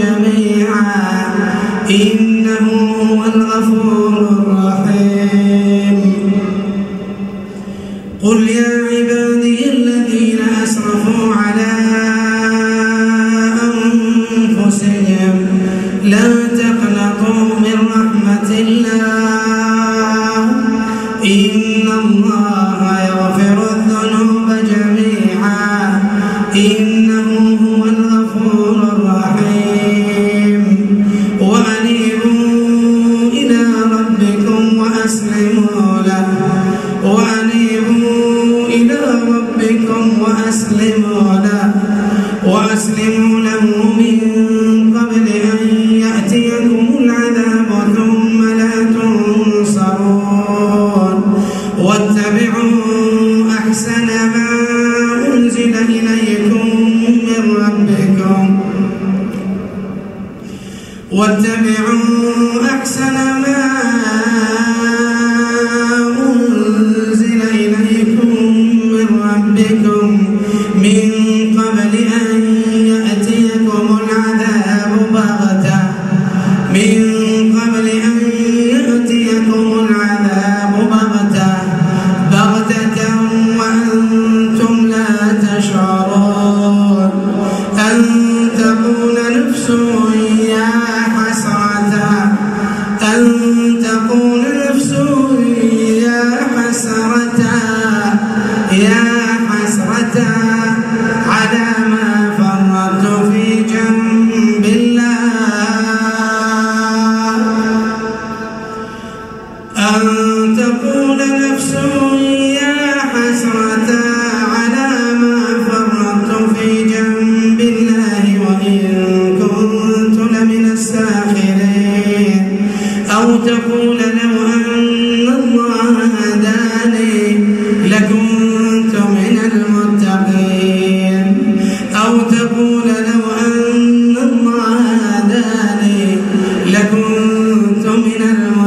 جميعا إنه هو الغفور الرحيم. قل يا عبادي الذين أسرفوا على أنفسهم لا من رحمة الله. जगे تقول لو أن الله هداني لكنت من المتقين. أو تقول لو أن الله هداني لكنت من المتقين.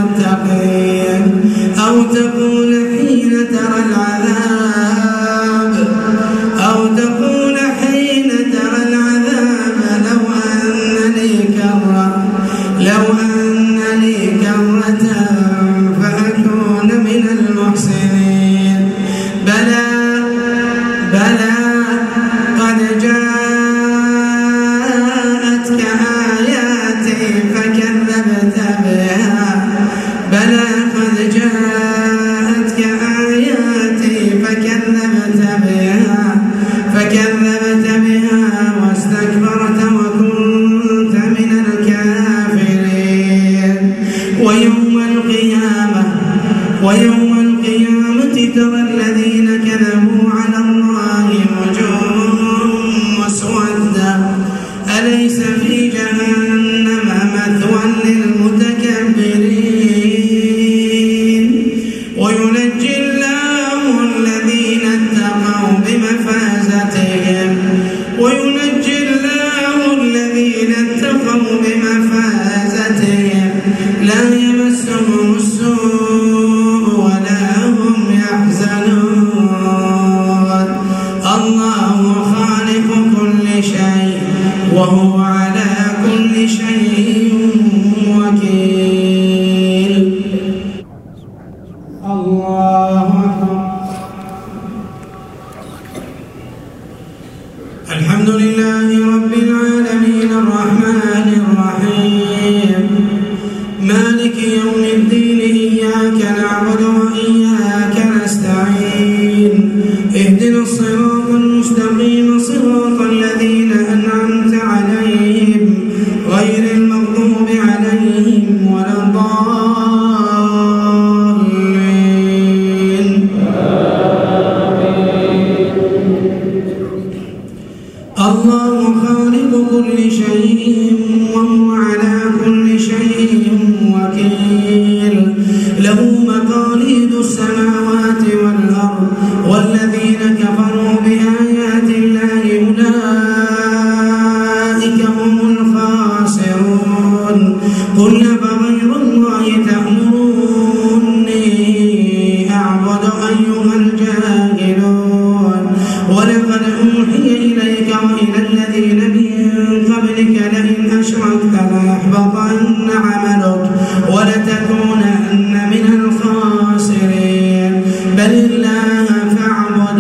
إياك وإلى الذين من قبلك لئن أشركت ليحبطن عملك ولتكونن من الخاسرين. بل الله فاعبد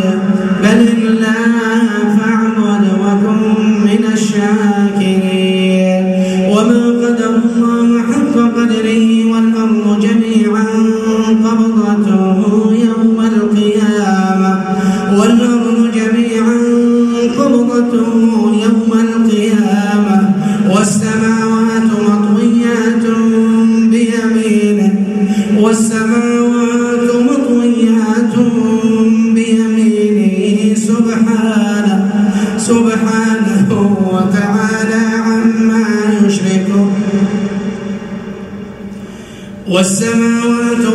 بل الله فاعبد وكن من الشاكرين. وما قدر الله حق قدره والأرض جميعا قبضته. بيمينه والسماوات مطويات بيمينه. سبحانه سبحانه وتعالى عما يشركون. والسماوات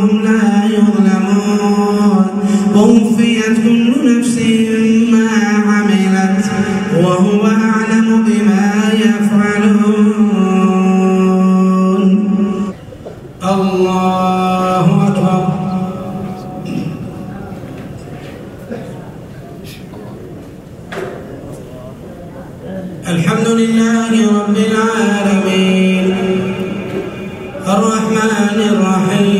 وهم لا يظلمون. ووفيت كل نفس ما عملت وهو أعلم بما يفعلون. الله أكبر. الحمد لله رب العالمين. الرحمن الرحيم.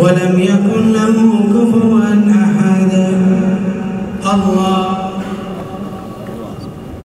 ولم يكن له كفوا أحد. الله